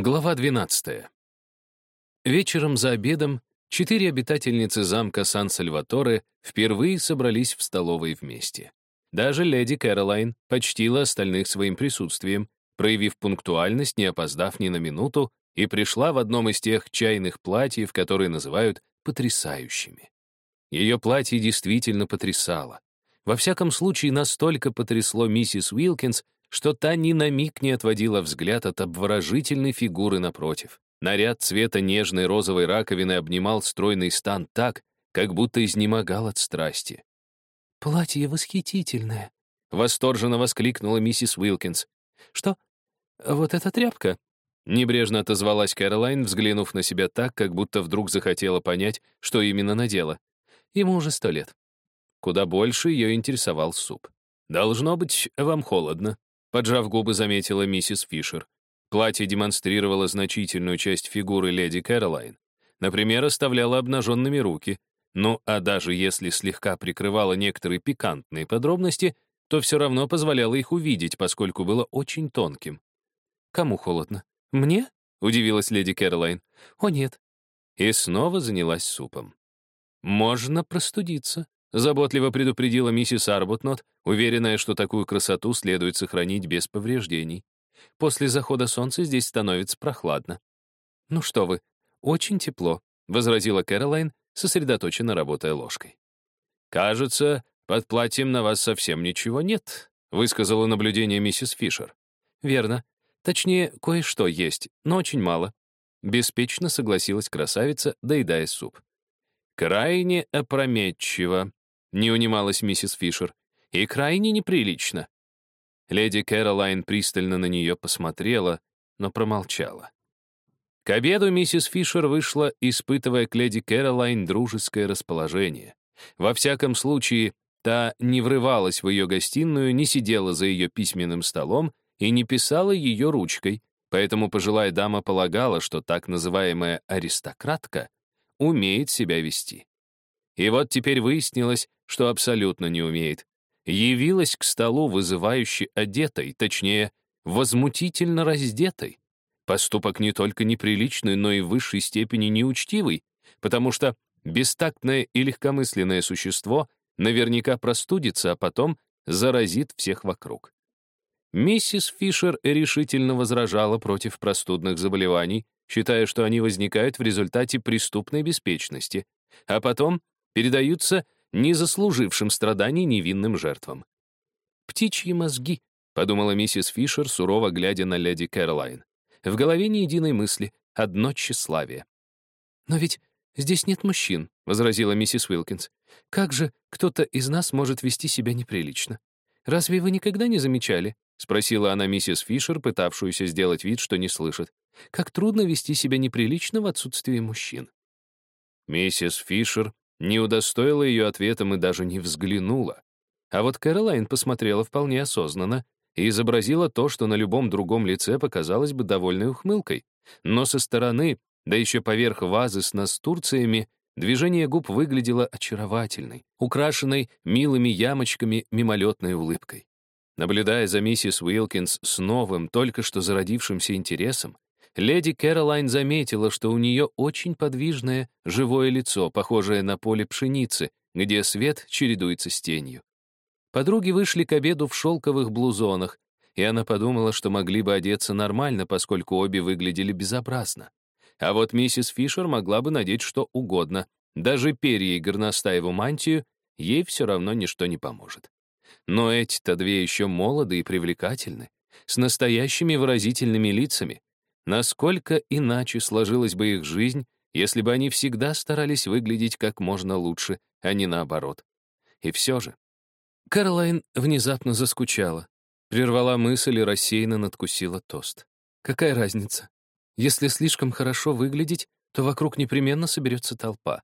Глава 12. Вечером за обедом четыре обитательницы замка Сан-Сальваторе впервые собрались в столовой вместе. Даже леди Кэролайн почтила остальных своим присутствием, проявив пунктуальность, не опоздав ни на минуту, и пришла в одном из тех чайных платьев, которые называют потрясающими. Ее платье действительно потрясало. Во всяком случае, настолько потрясло миссис Уилкинс, что та ни на миг не отводила взгляд от обворожительной фигуры напротив. Наряд цвета нежной розовой раковины обнимал стройный стан так, как будто изнемогал от страсти. «Платье восхитительное!» — восторженно воскликнула миссис Уилкинс. «Что? Вот эта тряпка?» Небрежно отозвалась Кэролайн, взглянув на себя так, как будто вдруг захотела понять, что именно надела. Ему уже сто лет. Куда больше ее интересовал суп. «Должно быть, вам холодно», Поджав губы, заметила миссис Фишер. Платье демонстрировало значительную часть фигуры леди Кэролайн. Например, оставляло обнаженными руки. Ну, а даже если слегка прикрывало некоторые пикантные подробности, то все равно позволяло их увидеть, поскольку было очень тонким. «Кому холодно? Мне?» — удивилась леди Кэролайн. «О, нет». И снова занялась супом. «Можно простудиться», — заботливо предупредила миссис Арбутнот, уверенная, что такую красоту следует сохранить без повреждений. После захода солнца здесь становится прохладно. «Ну что вы, очень тепло», — возразила Кэролайн, сосредоточенно работая ложкой. «Кажется, под платьем на вас совсем ничего нет», — высказала наблюдение миссис Фишер. «Верно. Точнее, кое-что есть, но очень мало». Беспечно согласилась красавица, доедая суп. «Крайне опрометчиво», не унималась миссис Фишер. «И крайне неприлично». Леди Кэролайн пристально на нее посмотрела, но промолчала. К обеду миссис Фишер вышла, испытывая к леди Кэролайн дружеское расположение. Во всяком случае, та не врывалась в ее гостиную, не сидела за ее письменным столом и не писала ее ручкой, поэтому пожилая дама полагала, что так называемая аристократка умеет себя вести. И вот теперь выяснилось, что абсолютно не умеет. Явилась к столу вызывающе одетой, точнее, возмутительно раздетой. Поступок не только неприличный, но и в высшей степени неучтивый, потому что бестактное и легкомысленное существо наверняка простудится, а потом заразит всех вокруг. Миссис Фишер решительно возражала против простудных заболеваний, считая, что они возникают в результате преступной беспечности, а потом передаются незаслужившим страданий невинным жертвам. «Птичьи мозги», — подумала миссис Фишер, сурово глядя на леди Кэролайн. В голове ни единой мысли, одно тщеславие. «Но ведь здесь нет мужчин», — возразила миссис Уилкинс. «Как же кто-то из нас может вести себя неприлично? Разве вы никогда не замечали?» — спросила она миссис Фишер, пытавшуюся сделать вид, что не слышит. «Как трудно вести себя неприлично в отсутствии мужчин». Миссис Фишер не удостоила ее ответом и даже не взглянула. А вот Кэролайн посмотрела вполне осознанно и изобразила то, что на любом другом лице показалось бы довольной ухмылкой. Но со стороны, да еще поверх вазы с настурциями, движение губ выглядело очаровательной, украшенной милыми ямочками мимолетной улыбкой. Наблюдая за миссис Уилкинс с новым, только что зародившимся интересом, Леди Кэролайн заметила, что у нее очень подвижное, живое лицо, похожее на поле пшеницы, где свет чередуется с тенью. Подруги вышли к обеду в шелковых блузонах, и она подумала, что могли бы одеться нормально, поскольку обе выглядели безобразно. А вот миссис Фишер могла бы надеть что угодно, даже перья и горностаеву мантию, ей все равно ничто не поможет. Но эти-то две еще молоды и привлекательны, с настоящими выразительными лицами, Насколько иначе сложилась бы их жизнь, если бы они всегда старались выглядеть как можно лучше, а не наоборот. И все же. Каролайн внезапно заскучала, прервала мысль и рассеянно надкусила тост. Какая разница? Если слишком хорошо выглядеть, то вокруг непременно соберется толпа.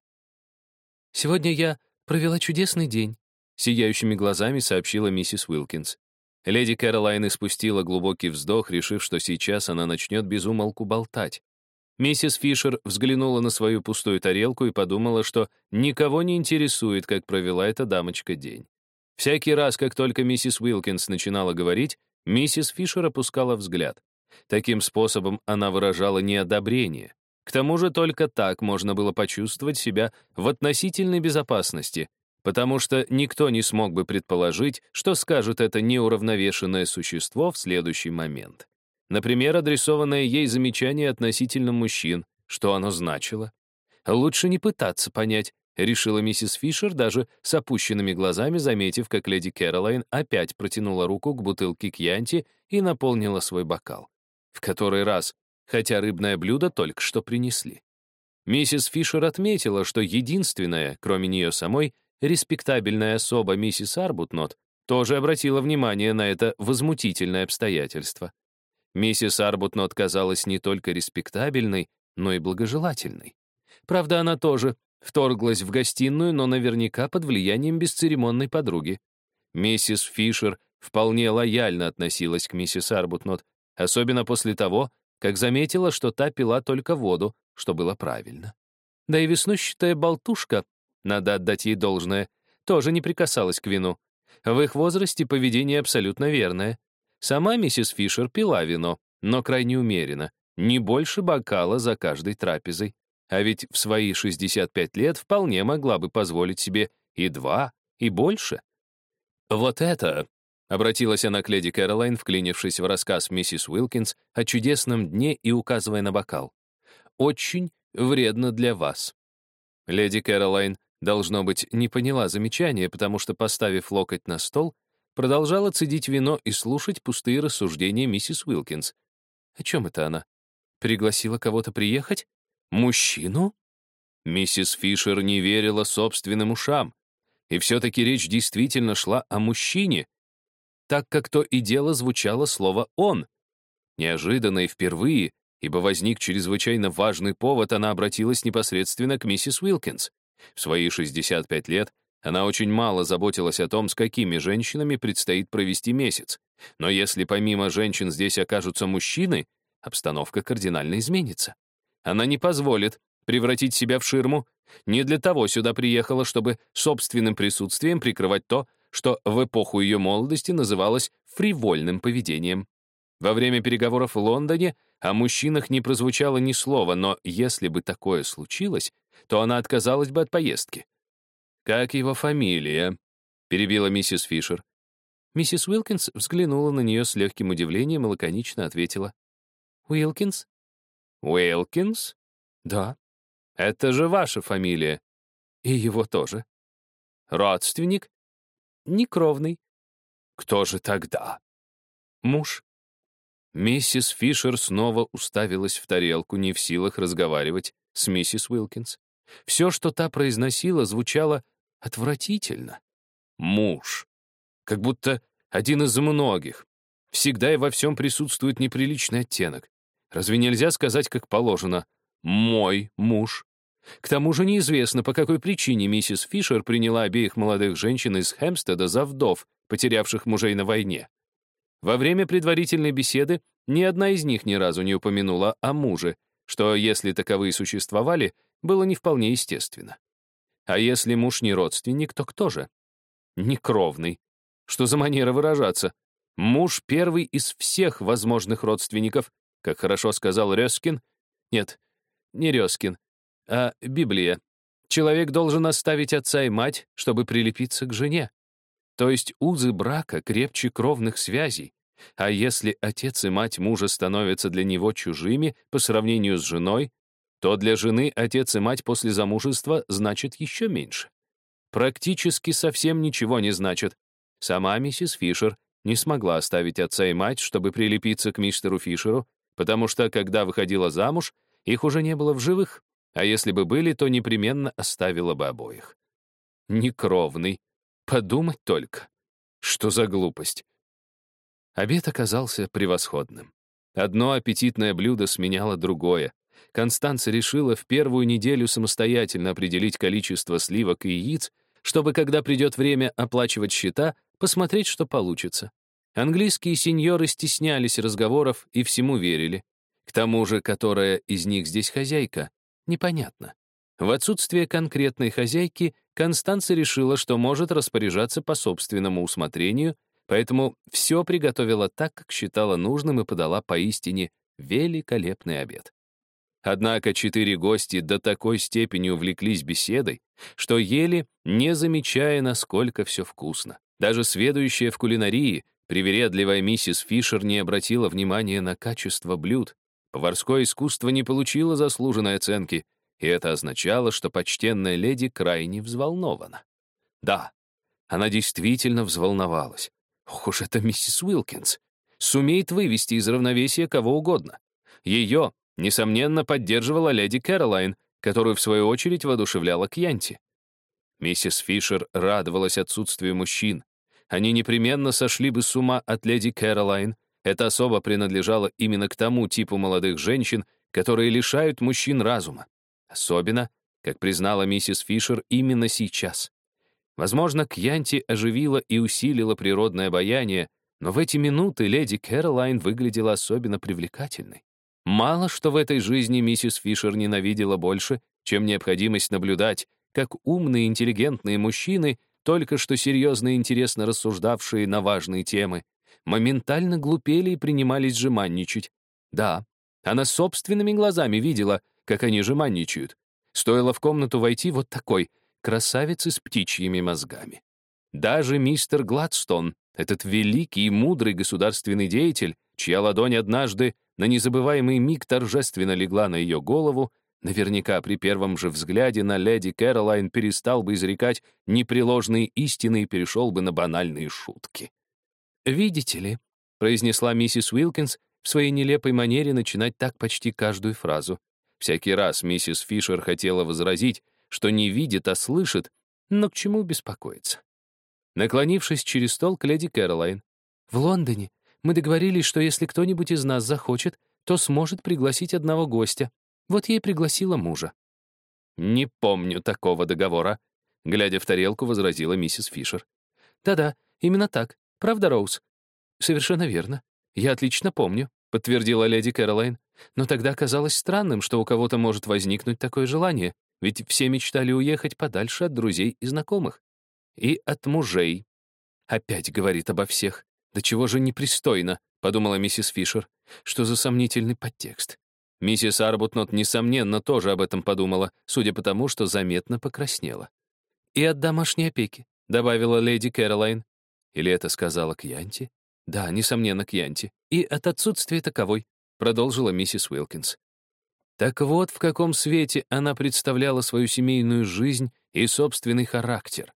«Сегодня я провела чудесный день», — сияющими глазами сообщила миссис Уилкинс. Леди Кэролайн испустила глубокий вздох, решив, что сейчас она начнет безумолку болтать. Миссис Фишер взглянула на свою пустую тарелку и подумала, что никого не интересует, как провела эта дамочка день. Всякий раз, как только миссис Уилкинс начинала говорить, миссис Фишер опускала взгляд. Таким способом она выражала неодобрение. К тому же только так можно было почувствовать себя в относительной безопасности, потому что никто не смог бы предположить, что скажет это неуравновешенное существо в следующий момент. Например, адресованное ей замечание относительно мужчин, что оно значило. Лучше не пытаться понять, решила миссис Фишер, даже с опущенными глазами, заметив, как леди Кэролайн опять протянула руку к бутылке кьянти и наполнила свой бокал. В который раз, хотя рыбное блюдо только что принесли. Миссис Фишер отметила, что единственная, кроме нее самой, респектабельная особа миссис Арбутнот тоже обратила внимание на это возмутительное обстоятельство. Миссис Арбутнот казалась не только респектабельной, но и благожелательной. Правда, она тоже вторглась в гостиную, но наверняка под влиянием бесцеремонной подруги. Миссис Фишер вполне лояльно относилась к миссис Арбутнот, особенно после того, как заметила, что та пила только воду, что было правильно. Да и веснущатая болтушка, надо отдать ей должное, тоже не прикасалась к вину. В их возрасте поведение абсолютно верное. Сама миссис Фишер пила вино, но крайне умеренно, не больше бокала за каждой трапезой. А ведь в свои 65 лет вполне могла бы позволить себе и два, и больше. Вот это, обратилась она к леди Кэролайн, вклинившись в рассказ миссис Уилкинс о чудесном дне и указывая на бокал. Очень вредно для вас. Леди Кэролайн, должно быть, не поняла замечания, потому что, поставив локоть на стол, продолжала цедить вино и слушать пустые рассуждения миссис Уилкинс. О чем это она? Пригласила кого-то приехать? Мужчину? Миссис Фишер не верила собственным ушам. И все-таки речь действительно шла о мужчине, так как то и дело звучало слово «он». Неожиданно и впервые, ибо возник чрезвычайно важный повод, она обратилась непосредственно к миссис Уилкинс. В свои 65 лет она очень мало заботилась о том, с какими женщинами предстоит провести месяц. Но если помимо женщин здесь окажутся мужчины, обстановка кардинально изменится. Она не позволит превратить себя в ширму. Не для того сюда приехала, чтобы собственным присутствием прикрывать то, что в эпоху ее молодости называлось фривольным поведением. Во время переговоров в Лондоне о мужчинах не прозвучало ни слова, но если бы такое случилось, то она отказалась бы от поездки. «Как его фамилия?» — перебила миссис Фишер. Миссис Уилкинс взглянула на нее с легким удивлением и лаконично ответила. «Уилкинс?» Уилкинс? Да. Это же ваша фамилия. И его тоже. Родственник? Некровный. Кто же тогда? Муж. Миссис Фишер снова уставилась в тарелку, не в силах разговаривать с миссис Уилкинс. Все, что та произносила, звучало отвратительно. Муж. Как будто один из многих. Всегда и во всем присутствует неприличный оттенок. Разве нельзя сказать, как положено, «мой муж»? К тому же неизвестно, по какой причине миссис Фишер приняла обеих молодых женщин из Хэмстеда за вдов, потерявших мужей на войне. Во время предварительной беседы ни одна из них ни разу не упомянула о муже, что, если таковые существовали, было не вполне естественно. А если муж не родственник, то кто же? Некровный. Что за манера выражаться? Муж первый из всех возможных родственников, как хорошо сказал Рёскин, нет, не Рёскин, а Библия, человек должен оставить отца и мать, чтобы прилепиться к жене. То есть узы брака крепче кровных связей, а если отец и мать мужа становятся для него чужими по сравнению с женой, то для жены отец и мать после замужества значит еще меньше. Практически совсем ничего не значит. Сама миссис Фишер не смогла оставить отца и мать, чтобы прилепиться к мистеру Фишеру, потому что, когда выходила замуж, их уже не было в живых, а если бы были, то непременно оставила бы обоих. Некровный. Подумать только. Что за глупость? Обед оказался превосходным. Одно аппетитное блюдо сменяло другое. Констанция решила в первую неделю самостоятельно определить количество сливок и яиц, чтобы, когда придет время оплачивать счета, посмотреть, что получится. Английские сеньоры стеснялись разговоров и всему верили. К тому же, которая из них здесь хозяйка, непонятно. В отсутствие конкретной хозяйки Констанция решила, что может распоряжаться по собственному усмотрению, поэтому все приготовила так, как считала нужным и подала поистине великолепный обед. Однако четыре гости до такой степени увлеклись беседой, что ели, не замечая, насколько все вкусно. Даже сведущая в кулинарии, привередливая миссис Фишер не обратила внимания на качество блюд. Поварское искусство не получило заслуженной оценки, и это означало, что почтенная леди крайне взволнована. Да, она действительно взволновалась. Ох уж это миссис Уилкинс. Сумеет вывести из равновесия кого угодно. Ее, несомненно, поддерживала леди Кэролайн, которую, в свою очередь, воодушевляла Кьянти. Миссис Фишер радовалась отсутствию мужчин. Они непременно сошли бы с ума от леди Кэролайн. Эта особа принадлежала именно к тому типу молодых женщин, которые лишают мужчин разума. Особенно, как признала миссис Фишер, именно сейчас. Возможно, Кьянти оживила и усилила природное обаяние, но в эти минуты леди Кэролайн выглядела особенно привлекательной. Мало что в этой жизни миссис Фишер ненавидела больше, чем необходимость наблюдать, как умные интеллигентные мужчины, только что серьезно и интересно рассуждавшие на важные темы, моментально глупели и принимались жеманничать. Да, она собственными глазами видела, как они жеманничают. Стоило в комнату войти вот такой — красавицы с птичьими мозгами. Даже мистер Гладстон, этот великий и мудрый государственный деятель, чья ладонь однажды на незабываемый миг торжественно легла на ее голову, наверняка при первом же взгляде на леди Кэролайн перестал бы изрекать непреложные истины и перешел бы на банальные шутки. «Видите ли», — произнесла миссис Уилкинс в своей нелепой манере начинать так почти каждую фразу. Всякий раз миссис Фишер хотела возразить, что не видит, а слышит, но к чему беспокоиться? Наклонившись через стол к леди Кэролайн. «В Лондоне мы договорились, что если кто-нибудь из нас захочет, то сможет пригласить одного гостя. Вот я и пригласила мужа». «Не помню такого договора», — глядя в тарелку, возразила миссис Фишер. «Да-да, именно так. Правда, Роуз?» «Совершенно верно. Я отлично помню», — подтвердила леди Кэролайн. «Но тогда казалось странным, что у кого-то может возникнуть такое желание. Ведь все мечтали уехать подальше от друзей и знакомых. И от мужей. Опять говорит обо всех. Да чего же непристойно, подумала миссис Фишер. Что за сомнительный подтекст? Миссис Арбутнот, несомненно, тоже об этом подумала, судя по тому, что заметно покраснела. «И от домашней опеки», — добавила леди Кэролайн. Или это сказала Кьянти? Да, несомненно, Кьянти. «И от отсутствия таковой», — продолжила миссис Уилкинс. Так вот, в каком свете она представляла свою семейную жизнь и собственный характер.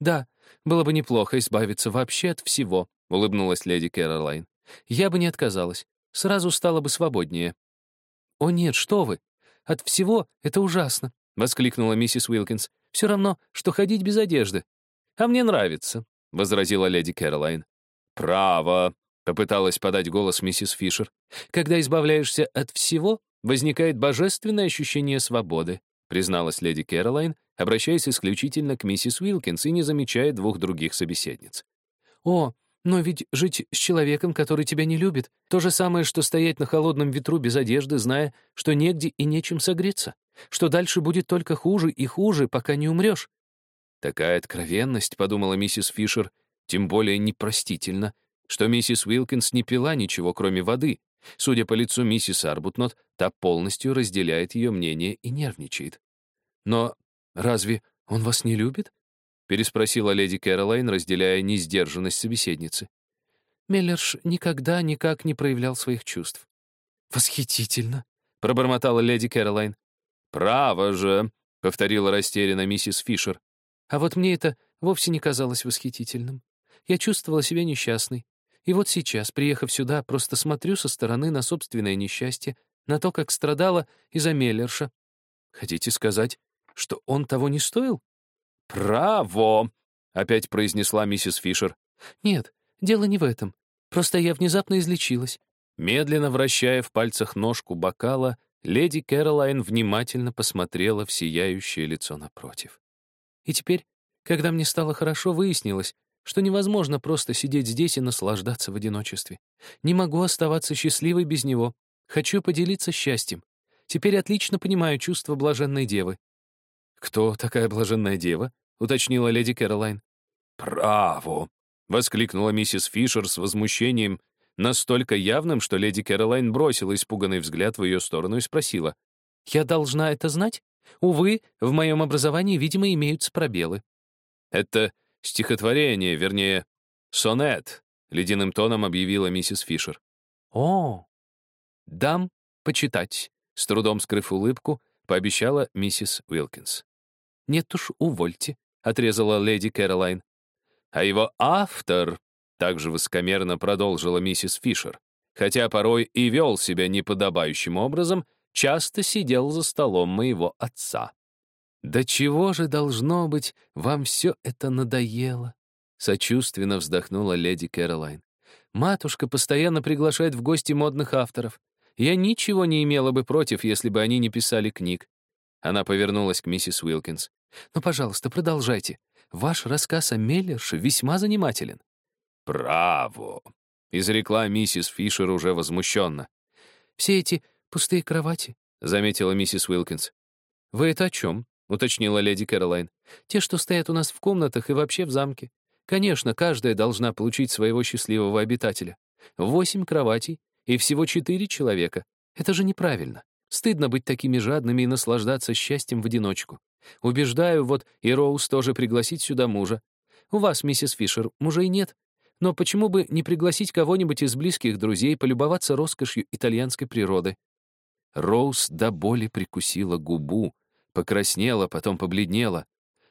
«Да, было бы неплохо избавиться вообще от всего», — улыбнулась леди Кэролайн. «Я бы не отказалась. Сразу стало бы свободнее». «О нет, что вы! От всего это ужасно!» — воскликнула миссис Уилкинс. «Все равно, что ходить без одежды». «А мне нравится», — возразила леди Кэролайн. «Право», — попыталась подать голос миссис Фишер. «Когда избавляешься от всего, возникает божественное ощущение свободы», призналась леди Кэролайн, обращаясь исключительно к миссис Уилкинс и не замечая двух других собеседниц. «О, но ведь жить с человеком, который тебя не любит, то же самое, что стоять на холодном ветру без одежды, зная, что негде и нечем согреться, что дальше будет только хуже и хуже, пока не умрешь». Такая откровенность, подумала миссис Фишер, тем более непростительно, что миссис Уилкинс не пила ничего, кроме воды, Судя по лицу миссис Арбутнот, та полностью разделяет ее мнение и нервничает. «Но разве он вас не любит?» — переспросила леди Кэролайн, разделяя несдержанность собеседницы. Меллерш никогда никак не проявлял своих чувств. «Восхитительно!» — пробормотала леди Кэролайн. «Право же!» — повторила растерянно миссис Фишер. «А вот мне это вовсе не казалось восхитительным. Я чувствовала себя несчастной. И вот сейчас, приехав сюда, просто смотрю со стороны на собственное несчастье, на то, как страдала из-за Меллерша. Хотите сказать, что он того не стоил? «Право!» — опять произнесла миссис Фишер. «Нет, дело не в этом. Просто я внезапно излечилась». Медленно вращая в пальцах ножку бокала, леди Кэролайн внимательно посмотрела в сияющее лицо напротив. И теперь, когда мне стало хорошо, выяснилось, что невозможно просто сидеть здесь и наслаждаться в одиночестве. Не могу оставаться счастливой без него. Хочу поделиться счастьем. Теперь отлично понимаю чувство блаженной девы». «Кто такая блаженная дева?» — уточнила леди Кэролайн. «Право!» — воскликнула миссис Фишер с возмущением, настолько явным, что леди Кэролайн бросила испуганный взгляд в ее сторону и спросила. «Я должна это знать? Увы, в моем образовании, видимо, имеются пробелы». «Это стихотворение, вернее, сонет», — ледяным тоном объявила миссис Фишер. «О, дам почитать», — с трудом скрыв улыбку, пообещала миссис Уилкинс. «Нет уж, увольте», — отрезала леди Кэролайн. «А его автор», — также высокомерно продолжила миссис Фишер, хотя порой и вел себя неподобающим образом, часто сидел за столом моего отца. «Да чего же, должно быть, вам все это надоело?» Сочувственно вздохнула леди Кэролайн. «Матушка постоянно приглашает в гости модных авторов. Я ничего не имела бы против, если бы они не писали книг». Она повернулась к миссис Уилкинс. «Ну, пожалуйста, продолжайте. Ваш рассказ о Меллерше весьма занимателен». «Браво!» — изрекла миссис Фишер уже возмущенно. «Все эти пустые кровати», — заметила миссис Уилкинс. «Вы это о чем?» — уточнила леди Кэролайн. «Те, что стоят у нас в комнатах и вообще в замке. Конечно, каждая должна получить своего счастливого обитателя. Восемь кроватей и всего четыре человека. Это же неправильно. Стыдно быть такими жадными и наслаждаться счастьем в одиночку. Убеждаю, вот и Роуз тоже пригласить сюда мужа. У вас, миссис Фишер, мужей нет. Но почему бы не пригласить кого-нибудь из близких друзей полюбоваться роскошью итальянской природы? Роуз до боли прикусила губу, покраснела, потом побледнела.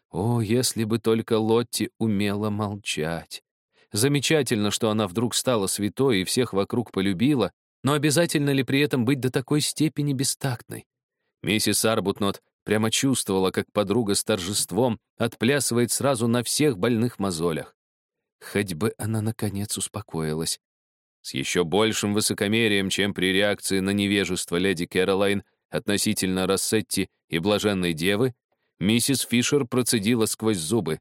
О, если бы только Лотти умела молчать. Замечательно, что она вдруг стала святой и всех вокруг полюбила, но обязательно ли при этом быть до такой степени бестактной? Миссис Арбутнот прямо чувствовала, как подруга с торжеством отплясывает сразу на всех больных мозолях. Хоть бы она, наконец, успокоилась. С еще большим высокомерием, чем при реакции на невежество леди Кэролайн относительно Рассетти и Блаженной Девы, миссис Фишер процедила сквозь зубы.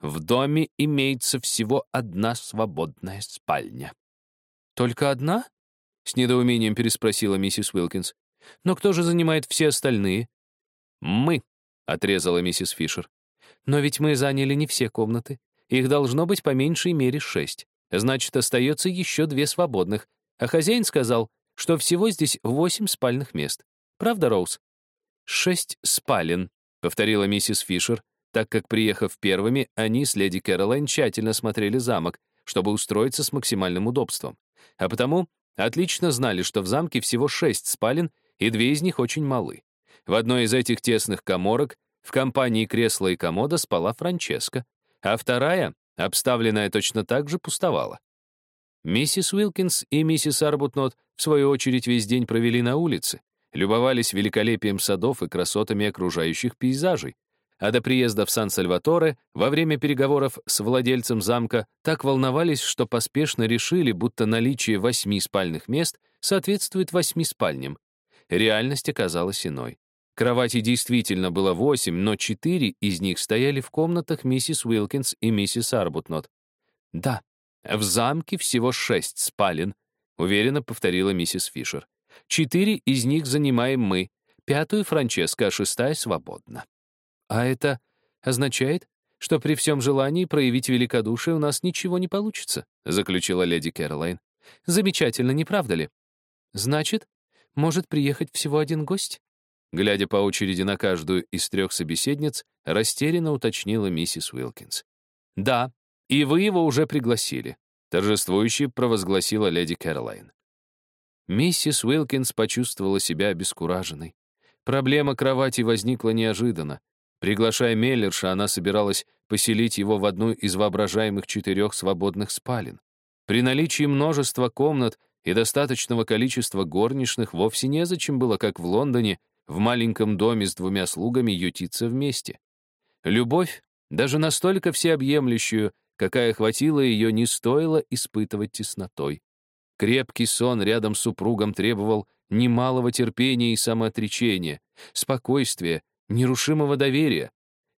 «В доме имеется всего одна свободная спальня». «Только одна?» — с недоумением переспросила миссис Уилкинс. «Но кто же занимает все остальные?» «Мы», — отрезала миссис Фишер. «Но ведь мы заняли не все комнаты. Их должно быть по меньшей мере шесть. Значит, остается еще две свободных. А хозяин сказал, что всего здесь восемь спальных мест. Правда, Роуз?» «Шесть спален», — повторила миссис Фишер, так как, приехав первыми, они с леди Кэролайн тщательно смотрели замок, чтобы устроиться с максимальным удобством. А потому отлично знали, что в замке всего шесть спален, и две из них очень малы. В одной из этих тесных коморок в компании кресла и комода спала Франческа, а вторая, обставленная точно так же, пустовала. Миссис Уилкинс и миссис Арбутнот, в свою очередь, весь день провели на улице, любовались великолепием садов и красотами окружающих пейзажей, а до приезда в Сан-Сальваторе во время переговоров с владельцем замка так волновались, что поспешно решили, будто наличие восьми спальных мест соответствует восьми спальням. Реальность оказалась иной. Кроватей действительно было восемь, но четыре из них стояли в комнатах миссис Уилкинс и миссис Арбутнот. «Да, в замке всего шесть спален», — уверенно повторила миссис Фишер. «Четыре из них занимаем мы, пятую — Франческа, а шестая — свободна». «А это означает, что при всем желании проявить великодушие у нас ничего не получится», заключила леди Кэролайн. «Замечательно, не правда ли? Значит, может приехать всего один гость?» Глядя по очереди на каждую из трех собеседниц, растерянно уточнила миссис Уилкинс. «Да, и вы его уже пригласили», — торжествующе провозгласила леди Кэролайн. Миссис Уилкинс почувствовала себя обескураженной. Проблема кровати возникла неожиданно. Приглашая Меллерша, она собиралась поселить его в одну из воображаемых четырех свободных спален. При наличии множества комнат и достаточного количества горничных вовсе незачем было, как в Лондоне, в маленьком доме с двумя слугами ютиться вместе. Любовь, даже настолько всеобъемлющую, какая хватила ее, не стоило испытывать теснотой. Крепкий сон рядом с супругом требовал немалого терпения и самоотречения, спокойствия, нерушимого доверия.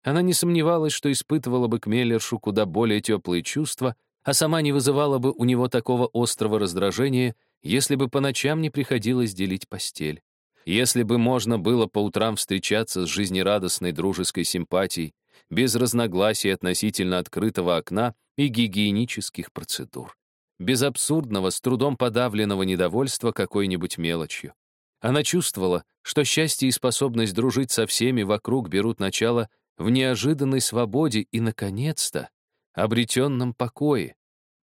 Она не сомневалась, что испытывала бы к Меллершу куда более теплые чувства, а сама не вызывала бы у него такого острого раздражения, если бы по ночам не приходилось делить постель. Если бы можно было по утрам встречаться с жизнерадостной дружеской симпатией, без разногласий относительно открытого окна и гигиенических процедур, без абсурдного, с трудом подавленного недовольства какой-нибудь мелочью. Она чувствовала, что счастье и способность дружить со всеми вокруг берут начало в неожиданной свободе и, наконец-то, обретенном покое.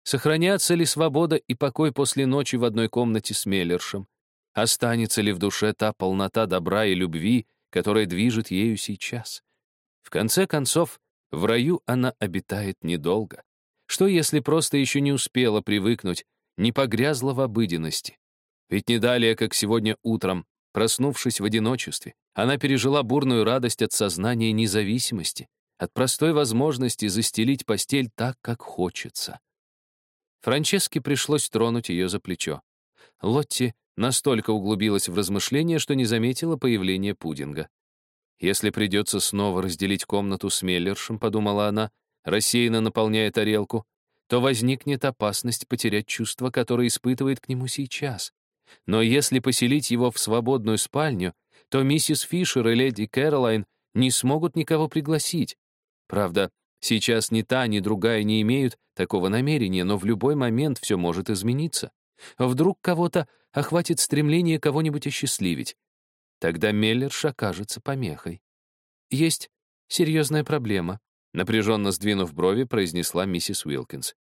Сохранятся ли свобода и покой после ночи в одной комнате с Меллершем? Останется ли в душе та полнота добра и любви, которая движет ею сейчас? В конце концов, в раю она обитает недолго. Что, если просто еще не успела привыкнуть, не погрязла в обыденности? Ведь не далее, как сегодня утром, проснувшись в одиночестве, она пережила бурную радость от сознания независимости, от простой возможности застелить постель так, как хочется. Франческе пришлось тронуть ее за плечо. Лотти настолько углубилась в размышления, что не заметила появления пудинга. «Если придется снова разделить комнату с Меллершем», — подумала она, рассеянно наполняя тарелку, то возникнет опасность потерять чувство, которое испытывает к нему сейчас. Но если поселить его в свободную спальню, то миссис Фишер и леди Кэролайн не смогут никого пригласить. Правда, сейчас ни та, ни другая не имеют такого намерения, но в любой момент все может измениться. Вдруг кого-то охватит стремление кого-нибудь осчастливить. Тогда Меллерш окажется помехой. «Есть серьезная проблема», — напряженно сдвинув брови, произнесла миссис Уилкинс.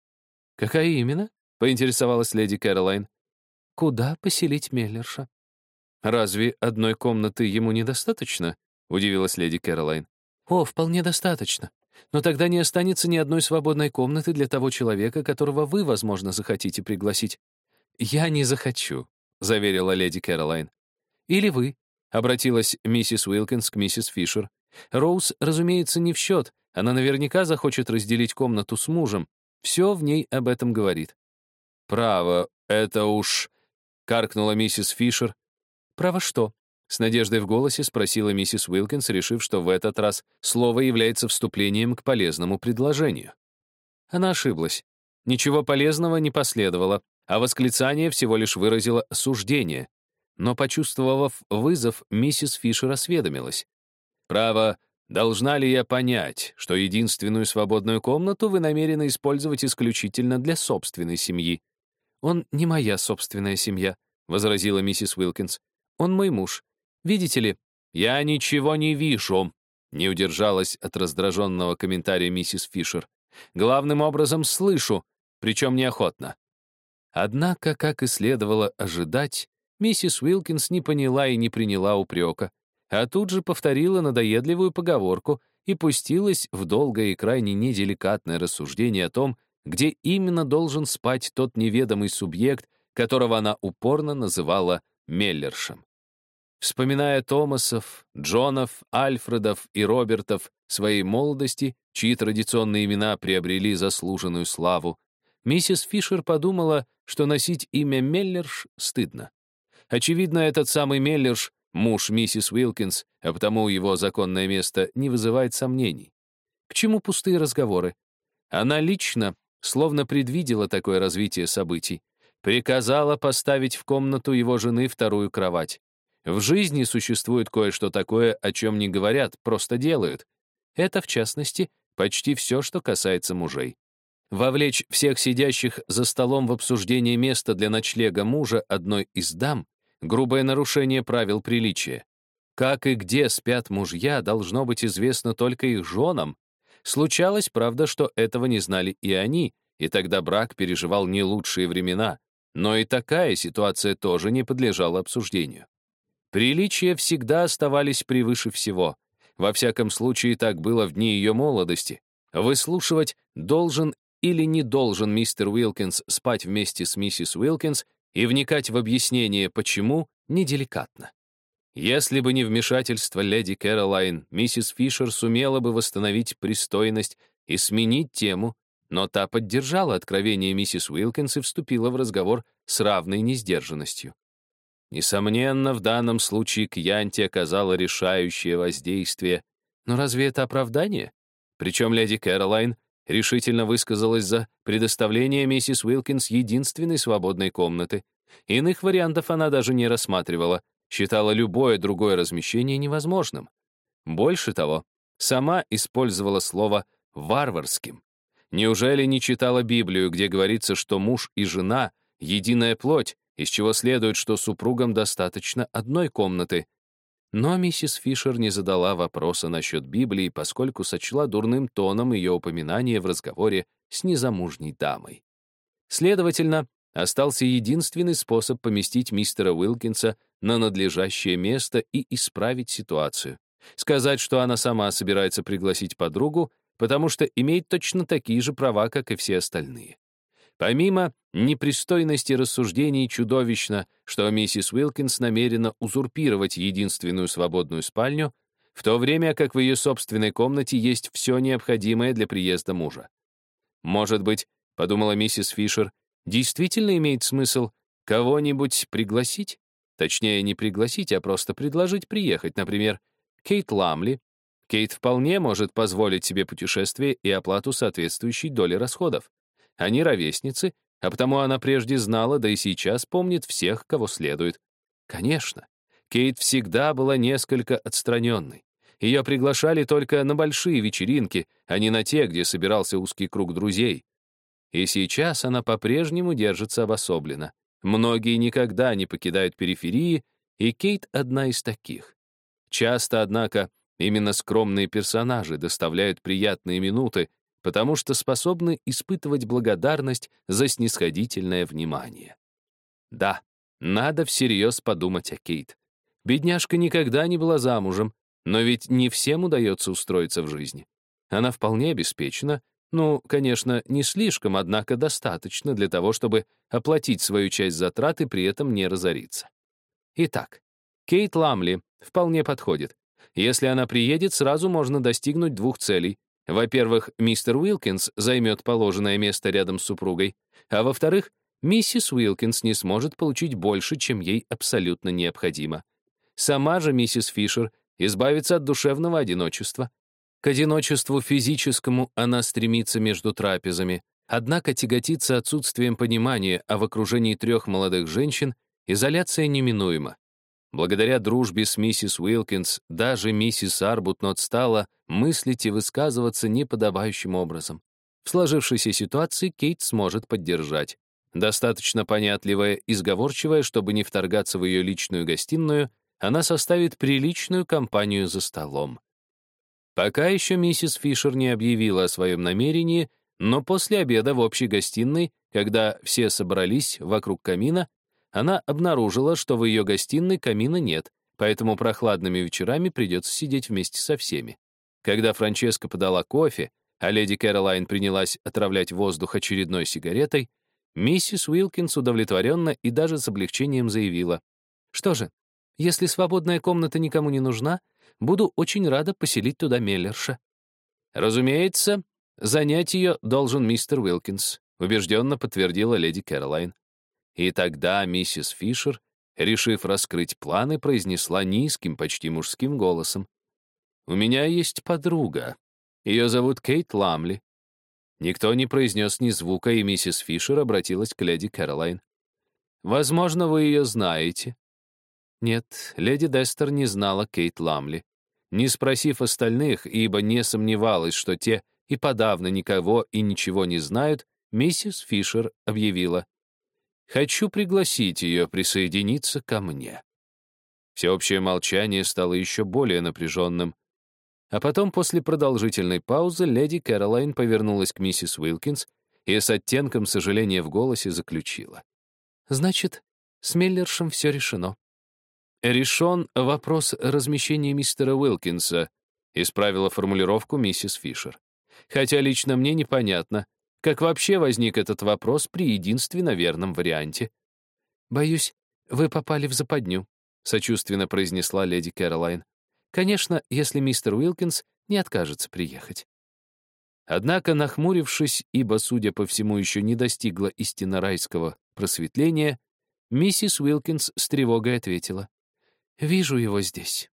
«Какая именно?» — поинтересовалась леди Кэролайн. «Куда поселить Меллерша?» «Разве одной комнаты ему недостаточно?» — удивилась леди Кэролайн. «О, вполне достаточно. Но тогда не останется ни одной свободной комнаты для того человека, которого вы, возможно, захотите пригласить». «Я не захочу», — заверила леди Кэролайн. «Или вы», — обратилась миссис Уилкинс к миссис Фишер. «Роуз, разумеется, не в счет. Она наверняка захочет разделить комнату с мужем. Все в ней об этом говорит». «Право, это уж...» — каркнула миссис Фишер. «Право что?» — с надеждой в голосе спросила миссис Уилкинс, решив, что в этот раз слово является вступлением к полезному предложению. Она ошиблась. Ничего полезного не последовало, а восклицание всего лишь выразило осуждение. Но, почувствовав вызов, миссис Фишер осведомилась. «Право, должна ли я понять, что единственную свободную комнату вы намерены использовать исключительно для собственной семьи?» «Он не моя собственная семья», — возразила миссис Уилкинс. «Он мой муж. Видите ли, я ничего не вижу», — не удержалась от раздраженного комментария миссис Фишер. «Главным образом слышу, причем неохотно». Однако, как и следовало ожидать, миссис Уилкинс не поняла и не приняла упрека, а тут же повторила надоедливую поговорку и пустилась в долгое и крайне неделикатное рассуждение о том, где именно должен спать тот неведомый субъект, которого она упорно называла Меллершем. Вспоминая Томасов, Джонов, Альфредов и Робертов своей молодости, чьи традиционные имена приобрели заслуженную славу, миссис Фишер подумала, что носить имя Меллерш стыдно. Очевидно, этот самый Меллерш — муж миссис Уилкинс, а потому его законное место не вызывает сомнений. К чему пустые разговоры? Она лично, словно предвидела такое развитие событий, приказала поставить в комнату его жены вторую кровать. В жизни существует кое-что такое, о чем не говорят, просто делают. Это, в частности, почти все, что касается мужей. Вовлечь всех сидящих за столом в обсуждение места для ночлега мужа одной из дам — грубое нарушение правил приличия. Как и где спят мужья, должно быть известно только их женам. Случалось, правда, что этого не знали и они, и тогда брак переживал не лучшие времена, но и такая ситуация тоже не подлежала обсуждению. Приличия всегда оставались превыше всего. Во всяком случае, так было в дни ее молодости. Выслушивать должен или не должен мистер Уилкинс спать вместе с миссис Уилкинс и вникать в объяснение, почему, неделикатно. Если бы не вмешательство леди Кэролайн, миссис Фишер сумела бы восстановить пристойность и сменить тему, но та поддержала откровение миссис Уилкинс и вступила в разговор с равной несдержанностью. Несомненно, в данном случае Кьянти оказала решающее воздействие. Но разве это оправдание? Причем леди Кэролайн решительно высказалась за предоставление миссис Уилкинс единственной свободной комнаты. Иных вариантов она даже не рассматривала, считала любое другое размещение невозможным. Больше того, Сама использовала слово «варварским». Неужели не читала Библию, где говорится, что муж и жена — единая плоть, из чего следует, что супругам достаточно одной комнаты? Но миссис Фишер не задала вопроса насчет Библии, поскольку сочла дурным тоном ее упоминание в разговоре с незамужней дамой. Следовательно, остался единственный способ поместить мистера Уилкинса на надлежащее место и исправить ситуацию. Сказать, что она сама собирается пригласить подругу, потому что имеет точно такие же права, как и все остальные. Помимо непристойности рассуждений чудовищно, что миссис Уилкинс намерена узурпировать единственную свободную спальню, в то время как в ее собственной комнате есть все необходимое для приезда мужа. Может быть, подумала миссис Фишер, действительно имеет смысл кого-нибудь пригласить? Точнее, не пригласить, а просто предложить приехать, например, Кейт Ламли. Кейт вполне может позволить себе путешествие и оплату соответствующей доли расходов. Они ровесницы, а потому она прежде знала, да и сейчас помнит всех, кого следует. Конечно, Кейт всегда была несколько отстраненной. Ее приглашали только на большие вечеринки, а не на те, где собирался узкий круг друзей. И сейчас она по-прежнему держится обособленно. Многие никогда не покидают периферии, и Кейт одна из таких. Часто, однако, именно скромные персонажи доставляют приятные минуты, потому что способны испытывать благодарность за снисходительное внимание. Да, надо всерьез подумать о Кейт. Бедняжка никогда не была замужем, но ведь не всем удается устроиться в жизни. Она вполне обеспечена, ну, конечно, не слишком, однако достаточно для того, чтобы оплатить свою часть затрат и при этом не разориться. Итак, Кейт Ламли вполне подходит. Если она приедет, сразу можно достигнуть двух целей. Во-первых, мистер Уилкинс займет положенное место рядом с супругой, а во-вторых, миссис Уилкинс не сможет получить больше, чем ей абсолютно необходимо. Сама же миссис Фишер избавится от душевного одиночества, к одиночеству физическому она стремится между трапезами, однако тяготится отсутствием понимания, а в окружении трех молодых женщин изоляция неминуема. Благодаря дружбе с миссис Уилкинс даже миссис Арбутнот стала мыслить и высказываться неподобающим образом. В сложившейся ситуации Кейт сможет поддержать. Достаточно понятливая и сговорчивая, чтобы не вторгаться в ее личную гостиную, она составит приличную компанию за столом. Пока еще миссис Фишер не объявила о своем намерении, но после обеда в общей гостиной, когда все собрались вокруг камина, она обнаружила, что в ее гостиной камина нет, поэтому прохладными вечерами придется сидеть вместе со всеми. Когда Франческа подала кофе, а леди Кэролайн принялась отравлять воздух очередной сигаретой, миссис Уилкинс удовлетворенно и даже с облегчением заявила, «Что же, если свободная комната никому не нужна, Буду очень рада поселить туда Меллерша. Разумеется, занять ее должен мистер Уилкинс, убежденно подтвердила леди Кэролайн. И тогда миссис Фишер, решив раскрыть планы, произнесла низким, почти мужским голосом. «У меня есть подруга. Ее зовут Кейт Ламли». Никто не произнес ни звука, и миссис Фишер обратилась к леди Кэролайн. «Возможно, вы ее знаете». Нет, леди Дестер не знала Кейт Ламли. Не спросив остальных, ибо не сомневалась, что те и подавно никого и ничего не знают, миссис Фишер объявила, «Хочу пригласить ее присоединиться ко мне». Всеобщее молчание стало еще более напряженным. А потом, после продолжительной паузы, леди Кэролайн повернулась к миссис Уилкинс и с оттенком сожаления в голосе заключила. «Значит, с Меллершем все решено. Решен вопрос размещения мистера Уилкинса, исправила формулировку миссис Фишер. Хотя лично мне непонятно, как вообще возник этот вопрос при единственно верном варианте. «Боюсь, вы попали в западню», — сочувственно произнесла леди Кэролайн. «Конечно, если мистер Уилкинс не откажется приехать». Однако, нахмурившись, ибо, судя по всему, еще не достигла истинно райского просветления, миссис Уилкинс с тревогой ответила. Вижу его здесь.